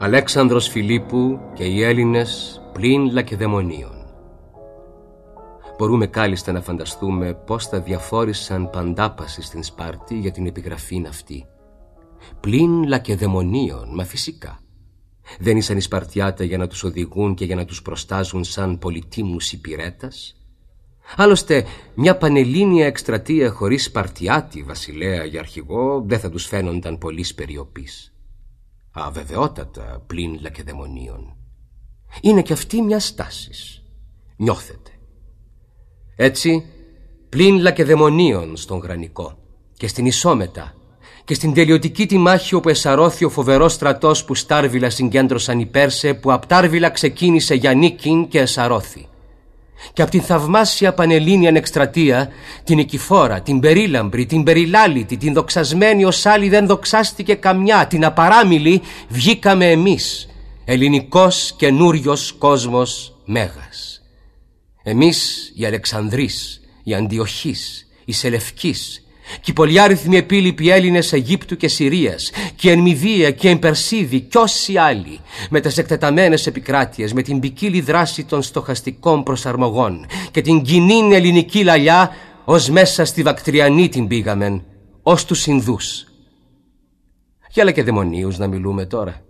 Αλέξανδρος Φιλίππου και οι Έλληνες πλην λακεδαιμονίων. Μπορούμε κάλλιστα να φανταστούμε πώς θα διαφόρησαν παντάπαση στην Σπάρτη για την επιγραφή αυτή. Πλην λακεδαιμονίων, μα φυσικά. Δεν ήσαν οι Σπαρτιάτα για να τους οδηγούν και για να τους προστάζουν σαν πολιτήμους υπηρέτας. Άλλωστε, μια πανελλήνια εκστρατεία χωρίς Σπαρτιάτη, βασιλέα για αρχηγό, δεν θα τους φαίνονταν πολύ περιοπής. Αβεβαιότατα πλην λακεδαιμονίων. Είναι και αυτή μια στάσης. Νιώθετε. Έτσι, πλην λακεδαιμονίων στον γρανικό και στην Ισόμετα και στην τελειωτική τη μάχη όπου εσαρώθη ο φοβερός στρατός που Στάρβιλα συγκέντρωσαν οι Πέρσε που απ' Τάρβιλα ξεκίνησε για νίκην και εσαρώθη. Και από την θαυμάσια πανελλήνια εκστρατεία, την Εκηφόρα, την Περίλαμπρη, την Περιλάλητη, την δοξασμένη ως άλλη δεν δοξάστηκε καμιά, την απαράμιλη βγήκαμε εμείς, ελληνικός καινούριος κόσμος Μέγας. Εμείς οι Αλεξανδρείς, οι Αντιοχείς, οι Σελευκείς, και οι πολυάριθμοι επίλοιποι Έλληνες Αιγύπτου και Συρίας, και εν Μηδία και εν Περσίδη, κι όσοι άλλοι, με τις εκτεταμένες επικράτειες, με την ποικίλη δράση των στοχαστικών προσαρμογών και την κοινή ελληνική λαλιά, ως μέσα στη Βακτριανή την πήγαμεν, ως τους Ινδούς. Για και δαιμονίους να μιλούμε τώρα.